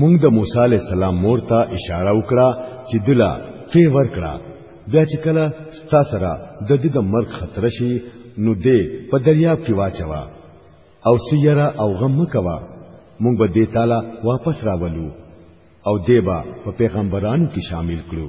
مونږ د موسی علی السلام مور ته اشاره وکړه چې دلا ته ورکړه بیا چې کله ستا سره د دې د مرګ خطر شي نو دې په دریاب کې واچوا او سیرا او غم مکوا مونږ به دې تعالی واپس راولو او دې با په پیغمبرانو کې شامل کړو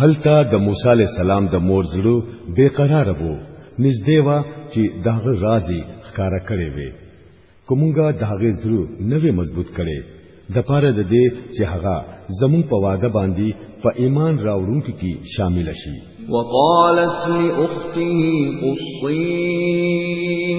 هلته د موسی علی السلام د مور زړه بے قرار وو نږدې وا چې داغه رازي ښکارا کړي وي کومګه داغه زړه نوې مضبوط کړي د پاره د دې چې هغه زمون په واده باندې په ایمان راوړونکو کې شامل شي وقالت لاخته قصيه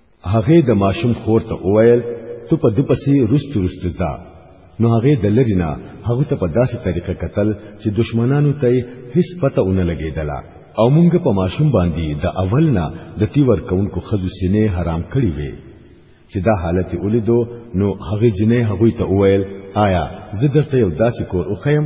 هغه د ماشوم خور ته وویل ته په دې پسې رست رست ځه نو هغه د لرینا هغه ته په داسې طریقه قتل چې دشمنانو ته هیڅ پته ونه لګیدله او مونږ په ماشوم باندې د اول نه د تیور کونکو خزو سینې حرام کړی وي چې دا حالت ولیدو نو هغه جنې هغه ته وویل آیا زه درته یو داسې کور وخیم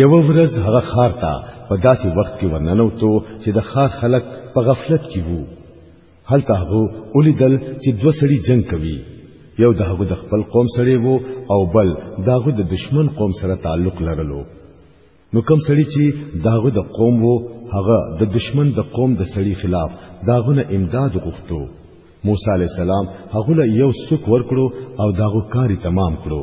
یو ورځ هغه خار ته په داسې وخت کې ورننوتو چې د خار خلک په غفلت کې وو هلته هغه ولیدل چې دوه سړي جنگ کوي یو د هغه د خپل قوم سړی وو او بل د هغه د دشمن قوم سره تعلق لرلو نو کوم سړی چې د هغه د قوم وو هغه د دشمن د قوم د سړی خلاف داغه نه امداد غوښتو موسی علی السلام هغه له یو سوک ورکړو او داغه کاری تمام کړو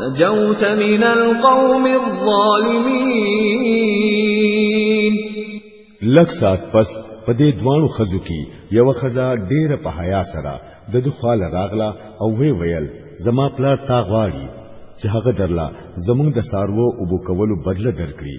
نجوت من القوم الظالمين لک سات پس په دې دوانو خزو کې یو خزا ډېر په حیا سره د دخواله راغله او وی ویل زما پلار تا غواړي چې هغه درلا زمونږ د سارو او بو کولو بدله درکړي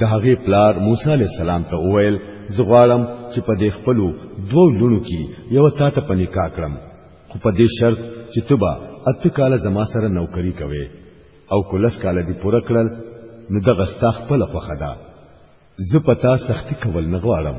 د هغه پلار موسی علی السلام ته وویل زغوالم چې په دې خپل دوه لونو کې یو تا ته پني کا کړم خو په دې شرط چې تبا اته کال زما سره نوکری کوي او کولس کال دې پوره کړل نو د غستا خپل خوخه ده زه پتا سختی کول نه غواړم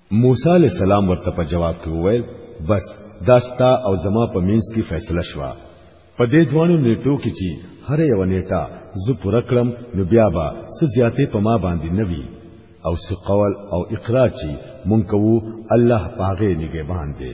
موسی علی السلام ورته په جواب کې وویل بس داستا او زما په مینس کې فیصله شوه په دې دوانو نیټو کې چې هر یو نیټه زه پوره کړم نو بیا به څه زیاتې په ما باندې نه وي او څه قول او اقرار چې مونږ کوو الله پاغه نگهبان دی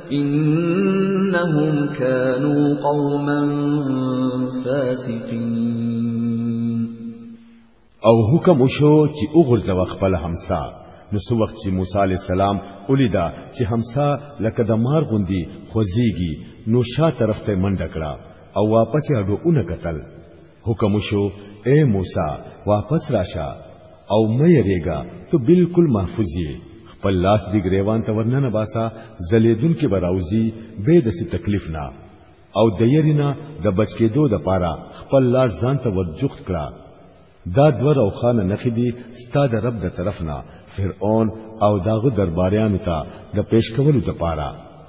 انهم كانوا قوما فاسقين او حکم وشو چې وګرځوا خپل همسا نو سو وخت چې موسی علی السلام ولیدا چې همسا لکه د مار غوندي خوځيږي نو شا طرف ته منډه کړه او واپس هډو اون قتل حکم شو اے موسی واپس راشه او مې یریګا ته بالکل محفوظ یې خپل لاس دی گریوان ته ورننه باسا زلیدون کې براوزی به د څه تکلیف نه او د یرینا د بچکیدو د پاره خپل لاس ځان ته ورجوخت کړه دا دو روخانه نخې دي ستا د رب د طرف نه فرعون او داغه درباریانو ته د پیش کولو د پاره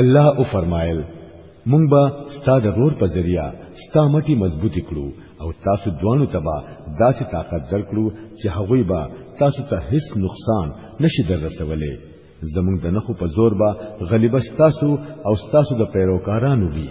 الله او فرمایل مونږ به ستا د رور په ذریعہ ستا مټي مضبوطی کړو او تاسو دوانو تبا داسې طاقت درکړو چې هغوی به تاسو ته هیڅ نقصان نشي در رسولې زمونږ د نخو په زور به غلیبه ستاسو او ستاسو د پیروکارانو وي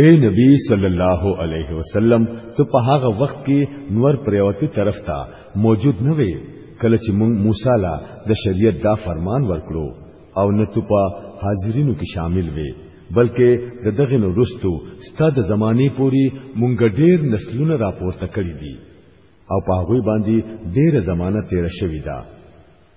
اے نبی صلی الله علیه وسلم ته په هغه وخت کې نور پریوتی طرف ته موجود نه وي کله چې موږ موسی لا د شریعت دا فرمان ورکړو او نه ته په حاضرینو کې شامل وي بلکې د دغه نورستو ستاد زمانه پوری مونږ ډیر نسلونه راپورته کړی دي او په هغه باندې ډیره زمانہ تیر شوې ده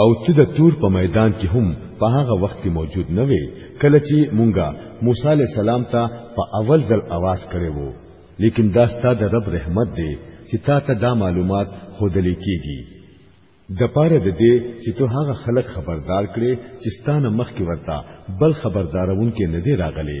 او ته د تور په میدان کې هم په هغه وخت کې موجود نه وې کله چې مونږه موسی علی السلام ته په اول ځل आवाज کړی وو لیکن دا ستاسو د رب رحمت دی چې تا ته دا معلومات خودلې کیږي د پاره د دې چې ته هغه خلک خبردار کړې چې ستانه مخ کې ورته بل خبردارون کې نه دی راغلي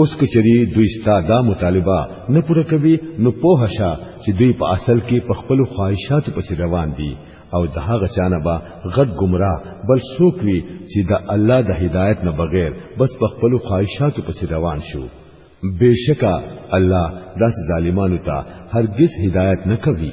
اوس کچری دوی ستا دا مطالبه نه پوره کوي نو پوه شه چې دوی په اصل کې په خپل خواهشاتو پسې روان دي او د هغه چانه به غټ گمراه بل څوک وي چې د الله د هدایت نه بغیر بس په خپل خواهشاتو پسې روان شو بشکا الله داس ظالمانو ته هرگز هدایت نه کوي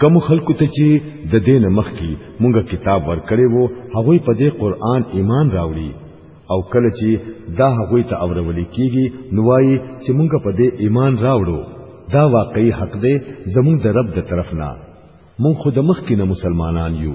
کوم خلکو ته چې د دین مخ کې مونږه کتاب ورکړې وو هغه په دې قران ایمان راوړي او کله چې دا هغه ته اورول کیږي نوای چې مونږه په دې ایمان راوړو دا واقعي حق دی زمونږ د رب د طرف نه مونږ خود مخ کې نه مسلمانان یو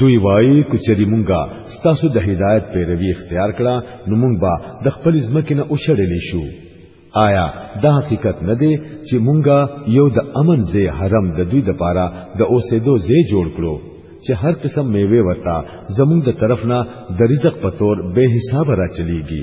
دوی وایي کچری مونږه ستاسو د هدایت پیروي اختیار کړه نو مونږ به د خپل ځمکې نه اوشړل شو آیا دا حقیقت نه دی چې مونږه یو د امن زی حرم د دوی د پاره د اوسېدو زی جوړ کړو چې هر قسم میوه ورته زمونږ د طرف نه د رزق په تور به حساب را چلیږي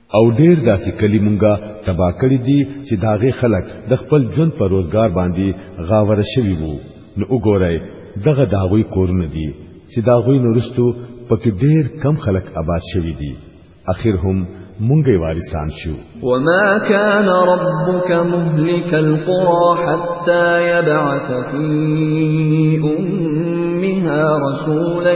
او ډیر داسې کلی مونږه تبا کړی دي چې داغه خلک د خپل ژوند پر روزګار باندې غاور شوی وو نو وګورئ دغه داغوی کورونه دي چې داغوی نورستو پکې ډیر کم خلک آباد شوی دي اخر هم مونږه وارثان شو وما كان ربك مهلك القرى حتى يبعث في امها رسولا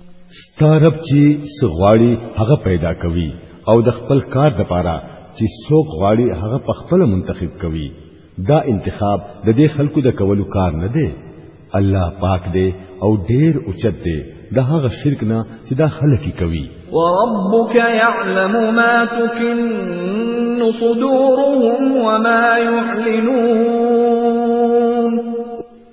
ستارب چې سغواړي هغه پیدا کوي او د خپل کار د پاره چې څوک غواړي هغه په خپل منتخب کوي دا انتخاب د دې خلکو د کولو کار نه دی الله پاک دی او ډیر اوچت دی د هغه شرک نه چې دا خلک کوي وربك يعلم ما تكن صدورهم وما يعلنون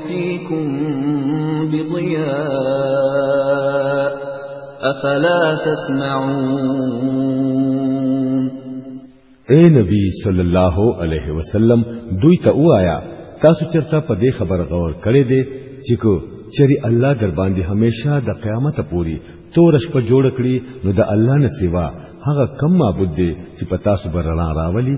يأتيكم بضياء أفلا تسمعون اے نبی صلی الله علیه وسلم دوی ته وایا تاسو چرته په دې خبر غور کړی دی چې کو چری الله در باندې همیشه د قیامت پوري تور شپه جوړ کړي نو د الله نه سیوا هغه کم معبود دی چې پتا سو برنا راولي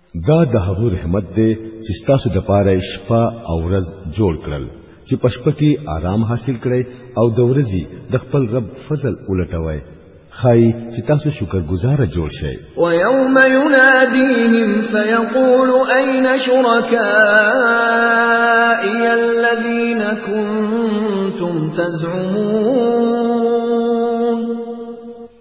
دا د هغه رحمت دی چې تاسو د پاره شپه او ورځ جوړ کړل چې پشپه کې آرام حاصل کړئ او د ورځې د خپل رب فضل ولټوي خای چې تاسو شکر گزار جوړ شئ او یوم ینادیهم فیقول اين شرکائی الذین کنتم تزعمون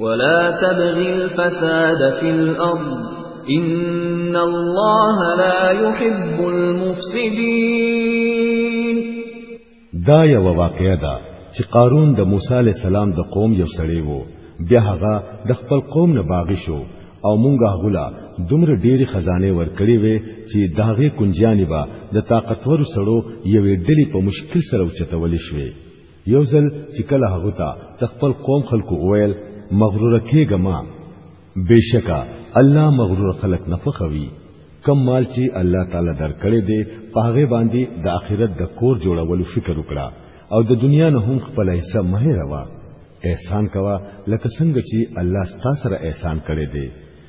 ولا تبغي الفساد في الارض ان الله لا يحب المفسدين دا یو واقعیا ده چې قارون د موسی علی السلام د قوم یو سړی وو بیا هغه د خپل قوم نه باغی شو او مونږه غلا دومره ډېری خزانه ورکړې وې چې داغه کنجیانی با د طاقتور سړو یوې ډلې په مشکل سره اوچتول شوې یو ځل چې کله هغه ته د خپل قوم خلکو وویل مغرور کېږه ما بشکا الله مغرور خلک نه فخوي کم مال چې الله تعالی درکړي دي په هغه باندې د آخرت د کور جوړولو فکر وکړه او د دنیا نه هم خپل حصہ مه روا احسان کوا لکه څنګه چې الله ستاسو سره احسان کړی دی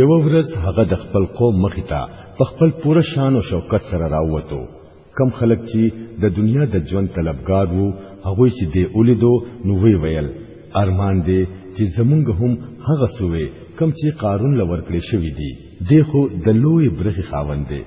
یو ورځ هغه د خپل قوم مخ ته په خپل پوره شان او شوکت سره راووتو کم خلک چې د دنیا د ژوند طلبګار وو هغه چې دی اولیدو نو وی ویل ارمان دی چې زمونږ هم هغه سوې کم چې قارون لور کړې شوې دي دی خو د لوی برخي خاوند دی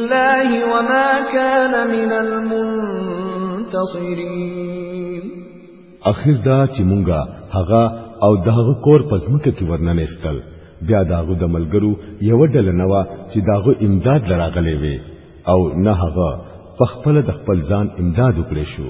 الله وما كان من المنتصرين اخر دا چې مونږه هغه او دغه کور پزمکه کې ورننه استل بیا داغه د ملګرو یو ډل نه وا چې داغه امداد لراغلې وي او نه هغه په خپل د خپل ځان امداد وکړي شو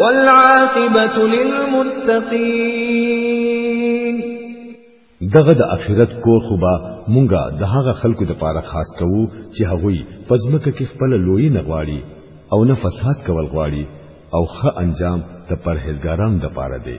والعاقبة للمتقين دغه د اخرت کور خو به مونږه د هغه خلکو د پاره خاص کوو چې هغوی پزمکه کې خپل لوی نه غواړي او نه فساد کول غواړي او ښه انجام د پرهیزګارانو د پاره دی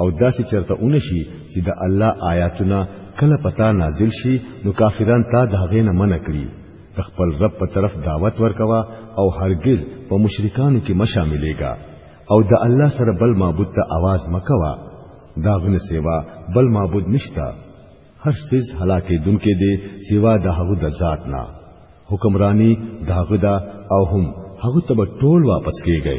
او داسې چرته اونشي چې د الله آیاتونه کله پتا نازل شي نو کافران تا د هغې نه منع کړي د خپل رب په طرف دعوت ورکوا او هرگز په مشرکانو کې مشاملېږه او د الله سره بل معبود ته आवाज مکوا دا غنه سیوا بل معبود نشتا هر سیز هلاکې دونکې دې سیوا د هغه د ذات نه حکمرانی داغدا او هم هغه تب ټول واپس کیږي